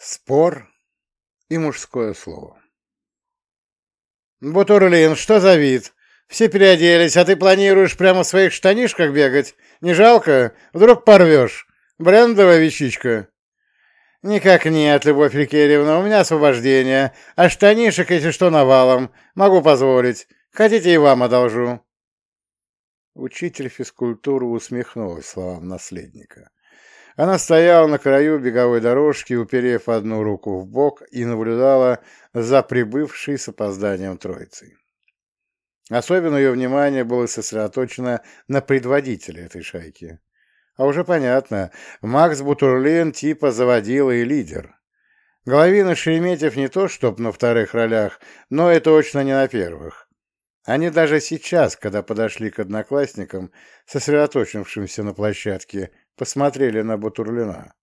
Спор и мужское слово. «Бутурлин, что за вид? Все переоделись, а ты планируешь прямо в своих штанишках бегать? Не жалко? Вдруг порвешь? Брендовая вещичка?» «Никак нет, Любовь Ликерьевна, у меня освобождение, а штанишек, если что, навалом. Могу позволить. Хотите, и вам одолжу». Учитель физкультуры усмехнулась словам наследника. Она стояла на краю беговой дорожки, уперев одну руку в бок и наблюдала за прибывшей с опозданием троицей. Особенно ее внимание было сосредоточено на предводителе этой шайки. А уже понятно, Макс Бутурлин типа заводила и лидер. Головина Шереметьев не то чтоб на вторых ролях, но и точно не на первых. Они даже сейчас, когда подошли к одноклассникам, сосредоточившимся на площадке, посмотрели на Бутурлина.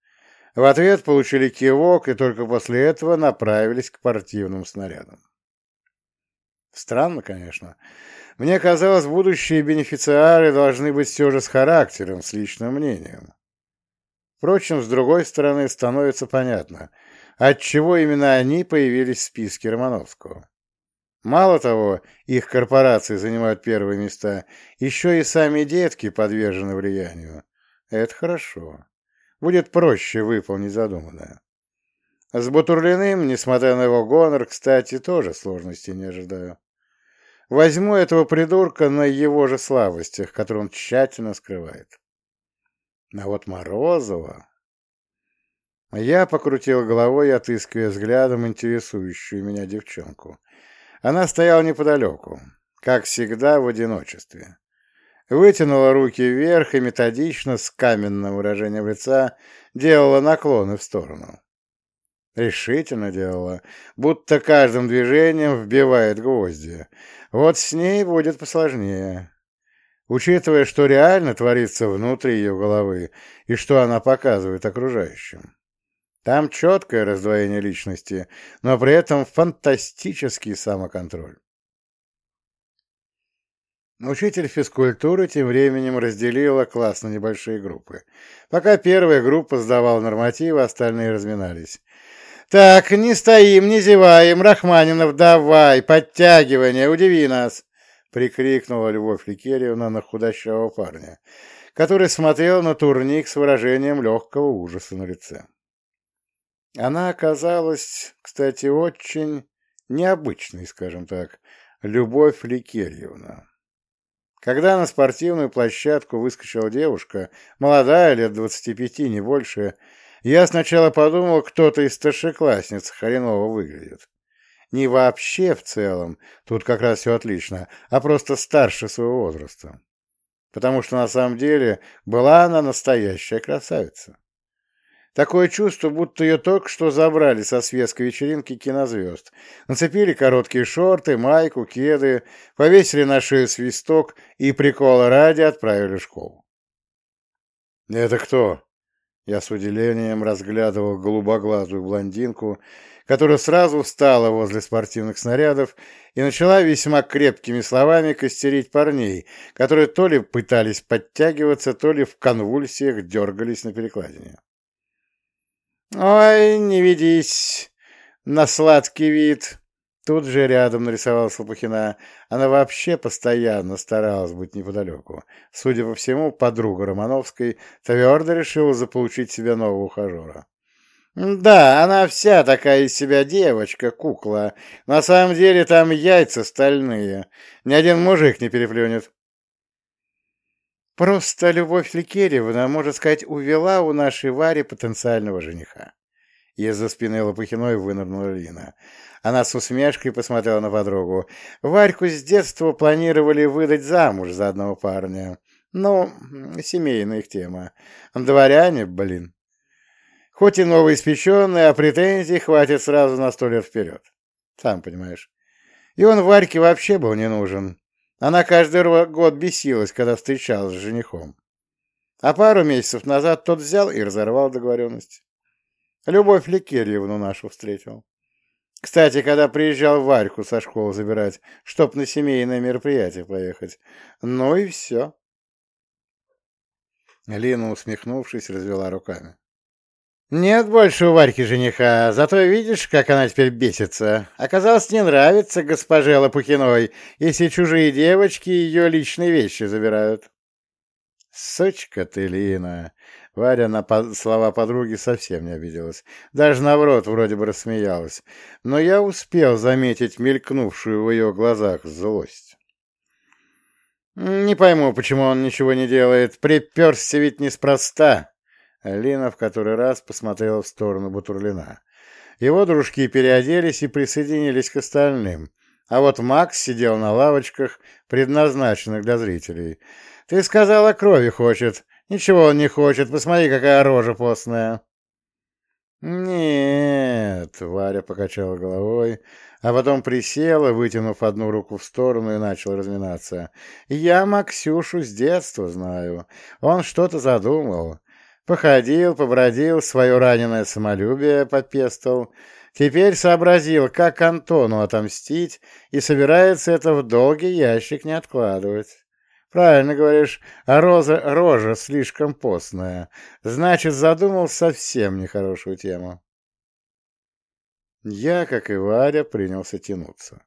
В ответ получили кивок и только после этого направились к спортивным снарядам. Странно, конечно. Мне казалось, будущие бенефициары должны быть все же с характером, с личным мнением. Впрочем, с другой стороны, становится понятно, отчего именно они появились в списке Романовского. Мало того, их корпорации занимают первые места, еще и сами детки подвержены влиянию. Это хорошо. Будет проще выполнить задуманное. С Бутурлиным, несмотря на его гонор, кстати, тоже сложностей не ожидаю. Возьму этого придурка на его же слабостях, которые он тщательно скрывает. А вот Морозова... Я покрутил головой, отыскивая взглядом интересующую меня девчонку. Она стояла неподалеку, как всегда, в одиночестве вытянула руки вверх и методично, с каменным выражением лица, делала наклоны в сторону. Решительно делала, будто каждым движением вбивает гвозди. Вот с ней будет посложнее. Учитывая, что реально творится внутри ее головы и что она показывает окружающим. Там четкое раздвоение личности, но при этом фантастический самоконтроль. Учитель физкультуры тем временем разделила класс на небольшие группы. Пока первая группа сдавала нормативы, остальные разминались. «Так, не стоим, не зеваем, Рахманинов, давай, подтягивание, удиви нас!» — прикрикнула Любовь Ликерьевна на худощавого парня, который смотрел на турник с выражением легкого ужаса на лице. Она оказалась, кстати, очень необычной, скажем так, Любовь Ликерьевна. Когда на спортивную площадку выскочила девушка, молодая, лет двадцати пяти, не больше, я сначала подумал, кто-то из старшеклассниц хреново выглядит. Не вообще в целом, тут как раз все отлично, а просто старше своего возраста. Потому что на самом деле была она настоящая красавица. Такое чувство, будто ее только что забрали со светской вечеринки кинозвезд. Нацепили короткие шорты, майку, кеды, повесили на шею свисток и прикола ради отправили в школу. «Это кто?» Я с удивлением разглядывал голубоглазую блондинку, которая сразу встала возле спортивных снарядов и начала весьма крепкими словами костерить парней, которые то ли пытались подтягиваться, то ли в конвульсиях дергались на перекладине. «Ой, не ведись на сладкий вид!» Тут же рядом нарисовалась Лопухина. Она вообще постоянно старалась быть неподалеку. Судя по всему, подруга Романовской твердо решила заполучить себе нового ухажера. «Да, она вся такая из себя девочка, кукла. На самом деле там яйца стальные. Ни один мужик не переплюнет». Просто Любовь Ликерьевна, можно сказать, увела у нашей Вари потенциального жениха. Из-за спины Лопухиной вынырнула Лина. Она с усмешкой посмотрела на подругу. Варьку с детства планировали выдать замуж за одного парня. Ну, семейная их тема. Дворяне, блин. Хоть и новоиспеченные, а претензий хватит сразу на сто лет вперед. Сам понимаешь. И он Варьке вообще был не нужен. Она каждый год бесилась, когда встречалась с женихом. А пару месяцев назад тот взял и разорвал договоренность. Любовь Ликерьевну нашу встретил. Кстати, когда приезжал Варьку со школы забирать, чтоб на семейное мероприятие поехать. Ну и все. Лина, усмехнувшись, развела руками. Нет больше у Варьки жениха, зато видишь, как она теперь бесится. Оказалось, не нравится госпоже Лопухиной, если чужие девочки ее личные вещи забирают. Сучка ты, Лина! Варя на слова подруги совсем не обиделась. Даже наоборот, вроде бы рассмеялась. Но я успел заметить мелькнувшую в ее глазах злость. Не пойму, почему он ничего не делает. Приперся ведь неспроста. Лина в который раз посмотрела в сторону Бутурлина. Его дружки переоделись и присоединились к остальным. А вот Макс сидел на лавочках, предназначенных для зрителей. «Ты сказала, крови хочет. Ничего он не хочет. Посмотри, какая рожа постная». «Нет», — Варя покачала головой, а потом присела, вытянув одну руку в сторону и начал разминаться. «Я Максюшу с детства знаю. Он что-то задумал. Походил, побродил, свое раненое самолюбие попестовал. Теперь сообразил, как Антону отомстить, и собирается это в долгий ящик не откладывать. Правильно говоришь, а роза, рожа слишком постная. Значит, задумал совсем нехорошую тему. Я, как и Варя, принялся тянуться.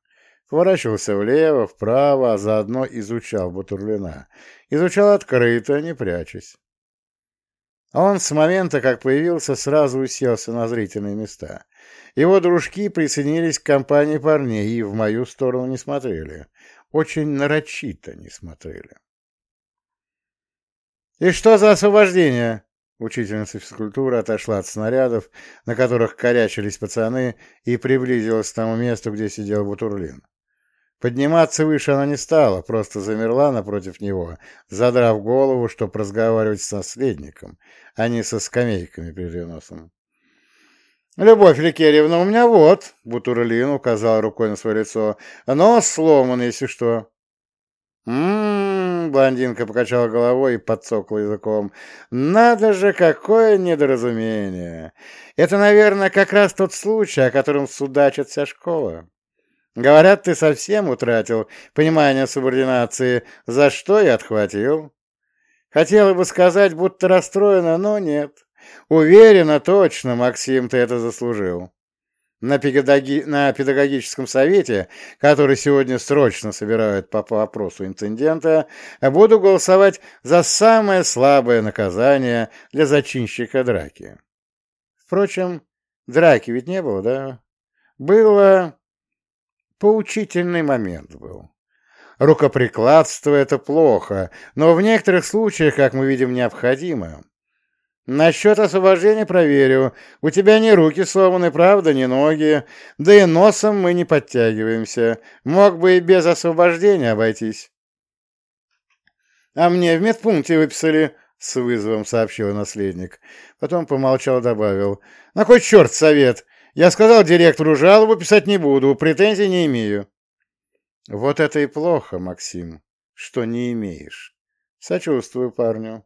Поворачивался влево, вправо, а заодно изучал Бутурлина. Изучал открыто, не прячась. Он с момента, как появился, сразу уселся на зрительные места. Его дружки присоединились к компании парней и в мою сторону не смотрели. Очень нарочито не смотрели. «И что за освобождение?» Учительница физкультуры отошла от снарядов, на которых корячились пацаны, и приблизилась к тому месту, где сидел Бутурлин. Подниматься выше она не стала, просто замерла напротив него, задрав голову, чтобы разговаривать с наследником, а не со скамейками перед носом. «Любовь Ликерьевна, у меня вот», — Бутурлин указал рукой на свое лицо, — «нос сломан, если что». «М-м-м», блондинка покачала головой и подцокла языком. «Надо же, какое недоразумение! Это, наверное, как раз тот случай, о котором судачит вся школа». Говорят, ты совсем утратил понимание субординации, за что я отхватил. Хотела бы сказать, будто расстроена, но нет. Уверена точно, Максим, ты это заслужил. На, педагоги... на педагогическом совете, который сегодня срочно собирают по вопросу инцидента, буду голосовать за самое слабое наказание для зачинщика драки. Впрочем, драки ведь не было, да? Было Поучительный момент был. Рукоприкладство — это плохо, но в некоторых случаях, как мы видим, необходимо. Насчет освобождения проверю. У тебя не руки сломаны, правда, не ноги. Да и носом мы не подтягиваемся. Мог бы и без освобождения обойтись. А мне в медпункте выписали, — с вызовом сообщил наследник. Потом помолчал добавил. На кой черт совет? Я сказал директору, жалобу писать не буду, претензий не имею. Вот это и плохо, Максим, что не имеешь. Сочувствую парню.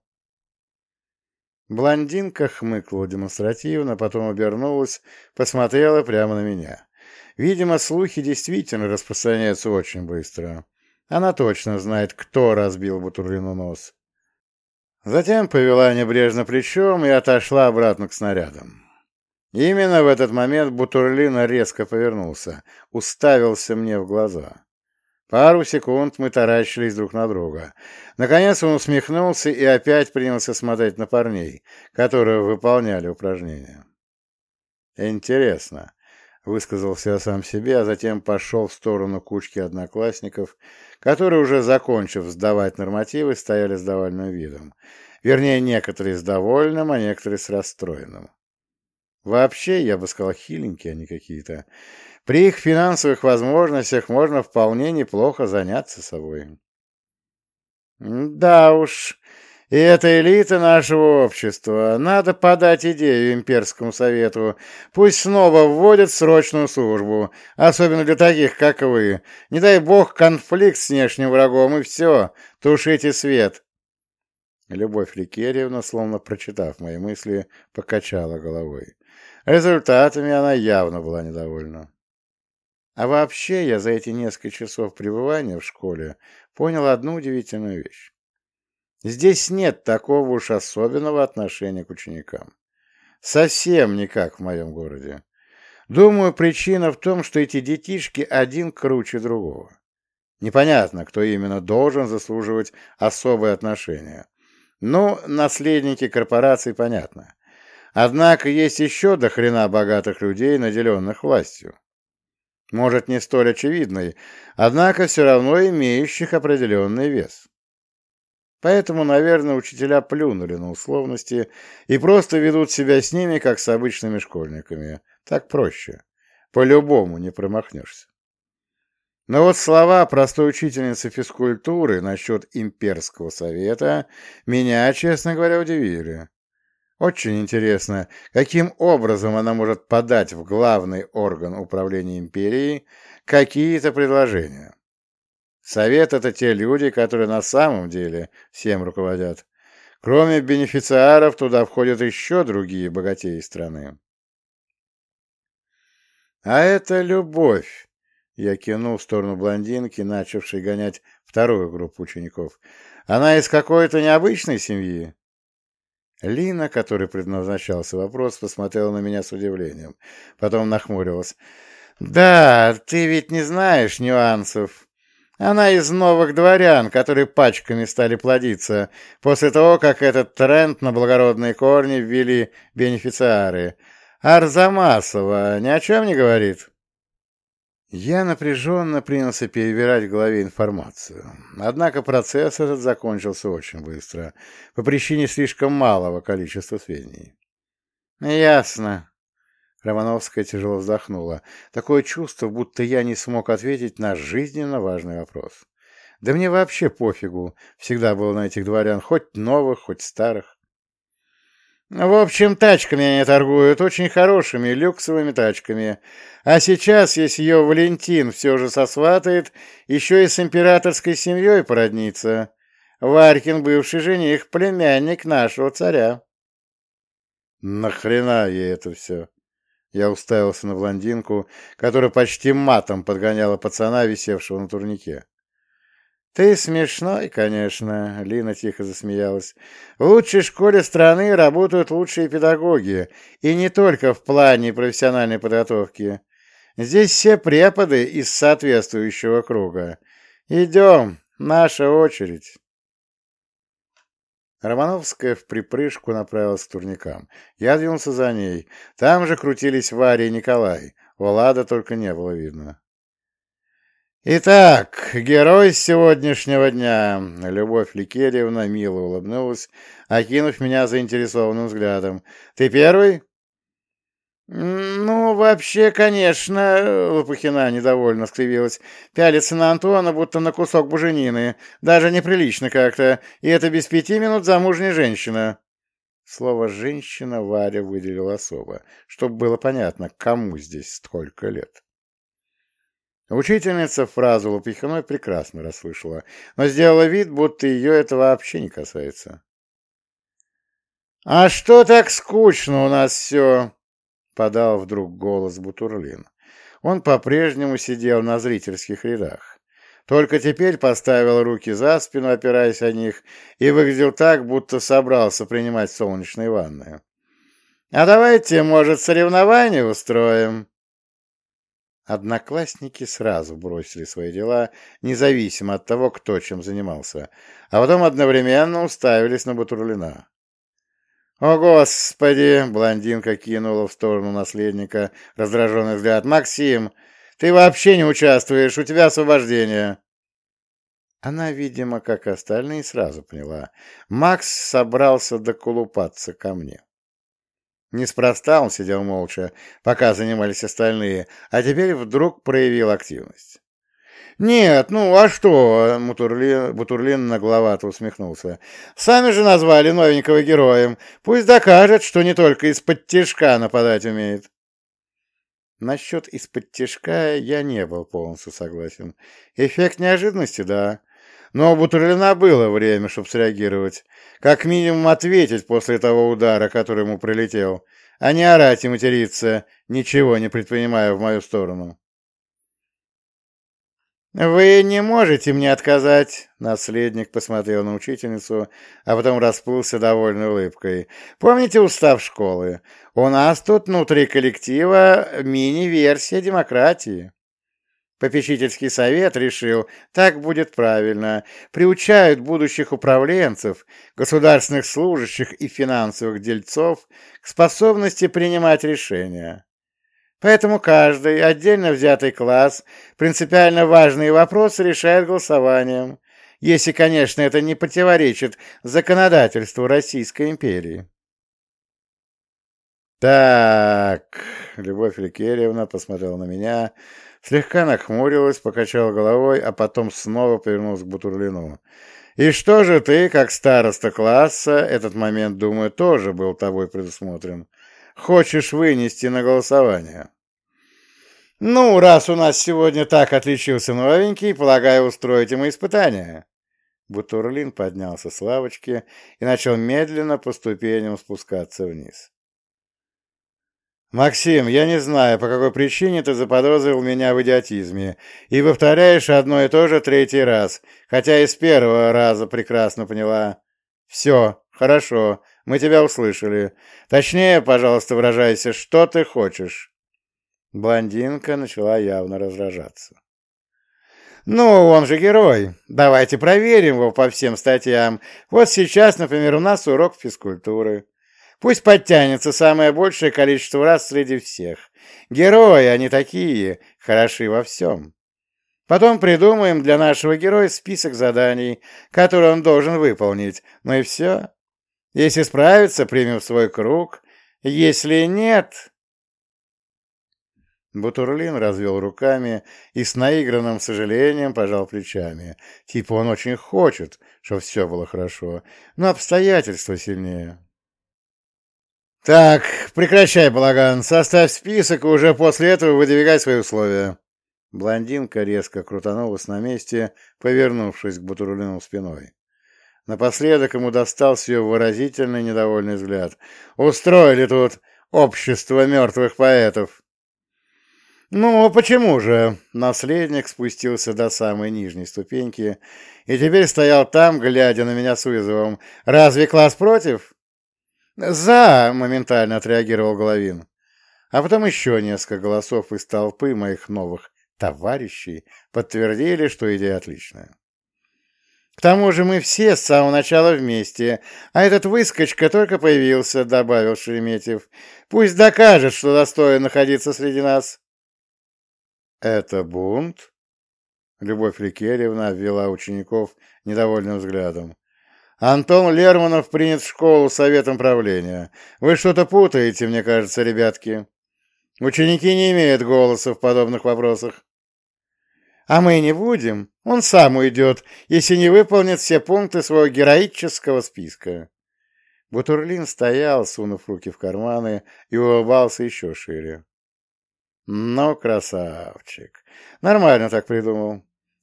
Блондинка хмыкнула демонстративно, потом обернулась, посмотрела прямо на меня. Видимо, слухи действительно распространяются очень быстро. Она точно знает, кто разбил Бутурлину нос. Затем повела небрежно плечом и отошла обратно к снарядам. Именно в этот момент Бутурлина резко повернулся, уставился мне в глаза. Пару секунд мы таращились друг на друга. Наконец он усмехнулся и опять принялся смотреть на парней, которые выполняли упражнения. «Интересно», — высказался я сам себе, а затем пошел в сторону кучки одноклассников, которые, уже закончив сдавать нормативы, стояли с довольным видом. Вернее, некоторые с довольным, а некоторые с расстроенным. Вообще, я бы сказал, хиленькие они какие-то. При их финансовых возможностях можно вполне неплохо заняться собой. Да уж, и это элита нашего общества. Надо подать идею имперскому совету. Пусть снова вводят срочную службу, особенно для таких, как вы. Не дай бог конфликт с внешним врагом, и все, тушите свет. Любовь Ликерьевна, словно прочитав мои мысли, покачала головой. Результатами она явно была недовольна. А вообще я за эти несколько часов пребывания в школе понял одну удивительную вещь. Здесь нет такого уж особенного отношения к ученикам. Совсем никак в моем городе. Думаю, причина в том, что эти детишки один круче другого. Непонятно, кто именно должен заслуживать особое отношение. Ну, наследники корпораций понятно. Однако есть еще до хрена богатых людей, наделенных властью. Может, не столь очевидный, однако все равно имеющих определенный вес. Поэтому, наверное, учителя плюнули на условности и просто ведут себя с ними, как с обычными школьниками. Так проще. По-любому не промахнешься. Но вот слова простой учительницы физкультуры насчет имперского совета меня, честно говоря, удивили. Очень интересно, каким образом она может подать в главный орган управления империей какие-то предложения. Совет — это те люди, которые на самом деле всем руководят. Кроме бенефициаров, туда входят еще другие богатеи страны. А это любовь. Я кинул в сторону блондинки, начавшей гонять вторую группу учеников. Она из какой-то необычной семьи? Лина, которой предназначался вопрос, посмотрела на меня с удивлением. Потом нахмурилась. «Да, ты ведь не знаешь нюансов. Она из новых дворян, которые пачками стали плодиться после того, как этот тренд на благородные корни ввели бенефициары. Арзамасова ни о чем не говорит. Я напряженно принялся перебирать в голове информацию. Однако процесс этот закончился очень быстро, по причине слишком малого количества сведений. «Ясно», Романовская тяжело вздохнула. Такое чувство, будто я не смог ответить на жизненно важный вопрос. Да мне вообще пофигу. Всегда было на этих дворян, хоть новых, хоть старых. В общем, тачками они торгуют, очень хорошими, люксовыми тачками. А сейчас, если ее Валентин все же сосватает, еще и с императорской семьей породнится. Варькин бывший жених, племянник нашего царя. Нахрена ей это все? Я уставился на блондинку, которая почти матом подгоняла пацана, висевшего на турнике. «Ты смешной, конечно», — Лина тихо засмеялась. «В лучшей школе страны работают лучшие педагоги, и не только в плане профессиональной подготовки. Здесь все преподы из соответствующего круга. Идем, наша очередь». Романовская в припрыжку направилась к турникам. Я двинулся за ней. Там же крутились Варя и Николай. Влада только не было видно. «Итак, герой сегодняшнего дня!» Любовь Ликерьевна мило улыбнулась, окинув меня заинтересованным взглядом. «Ты первый?» «Ну, вообще, конечно...» — Лопухина недовольно скривилась. «Пялится на Антуана, будто на кусок буженины. Даже неприлично как-то. И это без пяти минут замужняя женщина». Слово «женщина» Варя выделила особо, чтобы было понятно, кому здесь столько лет. Учительница фразу Лопухиной прекрасно расслышала, но сделала вид, будто ее это вообще не касается. «А что так скучно у нас все?» — подал вдруг голос Бутурлин. Он по-прежнему сидел на зрительских рядах. Только теперь поставил руки за спину, опираясь о них, и выглядел так, будто собрался принимать солнечные ванны. «А давайте, может, соревнование устроим?» Одноклассники сразу бросили свои дела, независимо от того, кто чем занимался, а потом одновременно уставились на Бутурлина. «О, Господи!» — блондинка кинула в сторону наследника раздраженный взгляд. «Максим, ты вообще не участвуешь, у тебя освобождение!» Она, видимо, как остальные, сразу поняла. Макс собрался доколупаться ко мне. Неспроста он сидел молча, пока занимались остальные, а теперь вдруг проявил активность. «Нет, ну а что?» — Бутурлин, Бутурлин нагловато усмехнулся. «Сами же назвали новенького героем. Пусть докажет, что не только из-под тяжка нападать умеет». Насчет из-под тяжка я не был полностью согласен. Эффект неожиданности, да. Но у Бутурлина было время, чтобы среагировать. Как минимум ответить после того удара, который ему прилетел, а не орать и материться, ничего не предпринимая в мою сторону. «Вы не можете мне отказать!» Наследник посмотрел на учительницу, а потом расплылся довольной улыбкой. «Помните устав школы? У нас тут внутри коллектива мини-версия демократии». Попечительский совет решил, так будет правильно, приучают будущих управленцев, государственных служащих и финансовых дельцов к способности принимать решения. Поэтому каждый отдельно взятый класс принципиально важные вопросы решает голосованием, если, конечно, это не противоречит законодательству Российской империи. «Так...» — Любовь Ликерьевна посмотрела на меня, слегка нахмурилась, покачала головой, а потом снова повернулась к Бутурлину. «И что же ты, как староста класса, этот момент, думаю, тоже был тобой предусмотрен?» хочешь вынести на голосование. Ну, раз у нас сегодня так отличился новенький, полагаю устроить ему испытание. Бутурлин поднялся с лавочки и начал медленно по ступеням спускаться вниз. «Максим, я не знаю, по какой причине ты заподозрил меня в идиотизме и повторяешь одно и то же третий раз, хотя и с первого раза прекрасно поняла. Все, хорошо, мы тебя услышали. Точнее, пожалуйста, выражайся, что ты хочешь. Блондинка начала явно раздражаться. «Ну, он же герой. Давайте проверим его по всем статьям. Вот сейчас, например, у нас урок физкультуры. Пусть подтянется самое большее количество раз среди всех. Герои, они такие, хороши во всем. Потом придумаем для нашего героя список заданий, которые он должен выполнить. Ну и все. Если справится, примем в свой круг. Если нет... Бутурлин развел руками и с наигранным сожалением пожал плечами. Типа он очень хочет, чтобы все было хорошо, но обстоятельства сильнее. «Так, прекращай, балаган, составь список и уже после этого выдвигай свои условия». Блондинка резко крутанулась на месте, повернувшись к Бутурлину спиной. Напоследок ему достался ее выразительный недовольный взгляд. «Устроили тут общество мертвых поэтов!» «Ну, почему же?» Наследник спустился до самой нижней ступеньки и теперь стоял там, глядя на меня с вызовом. «Разве класс против?» «За!» — моментально отреагировал Головин. А потом еще несколько голосов из толпы моих новых товарищей подтвердили, что идея отличная. К тому же мы все с самого начала вместе, а этот выскочка только появился, — добавил Шереметьев. Пусть докажет, что достоин находиться среди нас. — Это бунт? Любовь Ликерьевна обвела учеников недовольным взглядом. Антон Лерманов принят в школу советом правления. Вы что-то путаете, мне кажется, ребятки. Ученики не имеют голоса в подобных вопросах. А мы не будем. Он сам уйдет, если не выполнит все пункты своего героического списка. Бутурлин стоял, сунув руки в карманы, и улыбался еще шире. Ну, красавчик. Нормально так придумал.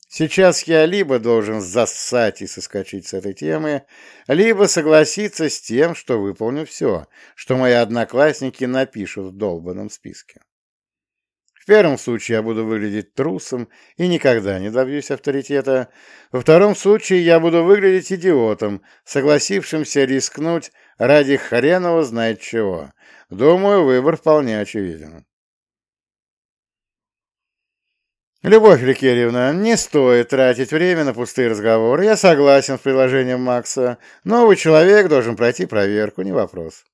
Сейчас я либо должен зассать и соскочить с этой темы, либо согласиться с тем, что выполню все, что мои одноклассники напишут в долбанном списке первом случае я буду выглядеть трусом и никогда не добьюсь авторитета. Во втором случае я буду выглядеть идиотом, согласившимся рискнуть ради хренова знает чего. Думаю, выбор вполне очевиден. «Любовь Ликерьевна, не стоит тратить время на пустые разговоры. Я согласен с предложением Макса. Новый человек должен пройти проверку, не вопрос».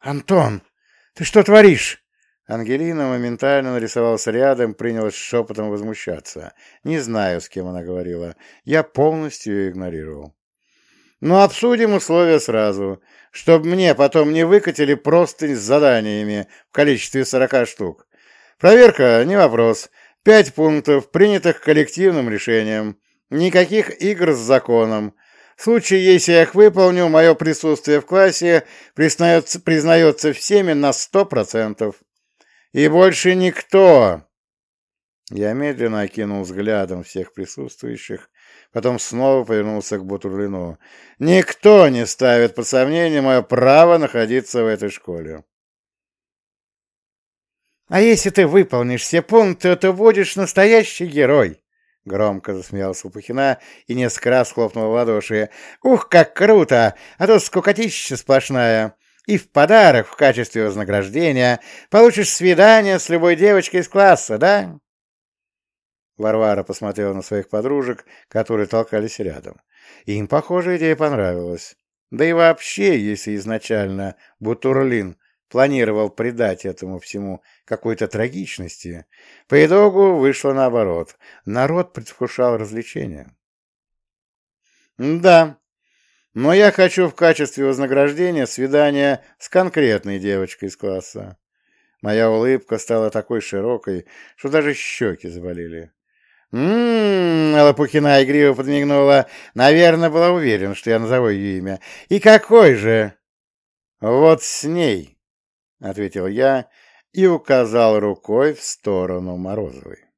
«Антон, ты что творишь?» Ангелина моментально нарисовалась рядом, принялась шепотом возмущаться. Не знаю, с кем она говорила. Я полностью ее игнорировал. Но «Ну, обсудим условия сразу, чтобы мне потом не выкатили простынь с заданиями в количестве сорока штук. Проверка — не вопрос. Пять пунктов, принятых коллективным решением. Никаких игр с законом. В случае, если я их выполню, мое присутствие в классе признается, признается всеми на сто процентов. И больше никто!» Я медленно окинул взглядом всех присутствующих, потом снова повернулся к Бутурлину. «Никто не ставит под сомнение мое право находиться в этой школе». А если ты выполнишь все пункты, то будешь настоящий герой. Громко засмеялся Лопухина и несколько раз хлопнул в ладоши. «Ух, как круто! А то скукотища сплошная! И в подарок в качестве вознаграждения получишь свидание с любой девочкой из класса, да?» Варвара посмотрела на своих подружек, которые толкались рядом. Им, похоже, идея понравилась. Да и вообще, если изначально Бутурлин планировал придать этому всему какой-то трагичности, по итогу вышло наоборот. Народ предвкушал развлечения. «Да, но я хочу в качестве вознаграждения свидания с конкретной девочкой из класса». Моя улыбка стала такой широкой, что даже щеки заболели. «М-м-м», Лопухина игриво подмигнула. «Наверное, была уверена, что я назову ее имя. И какой же?» «Вот с ней», — ответил я и указал рукой в сторону Морозовой.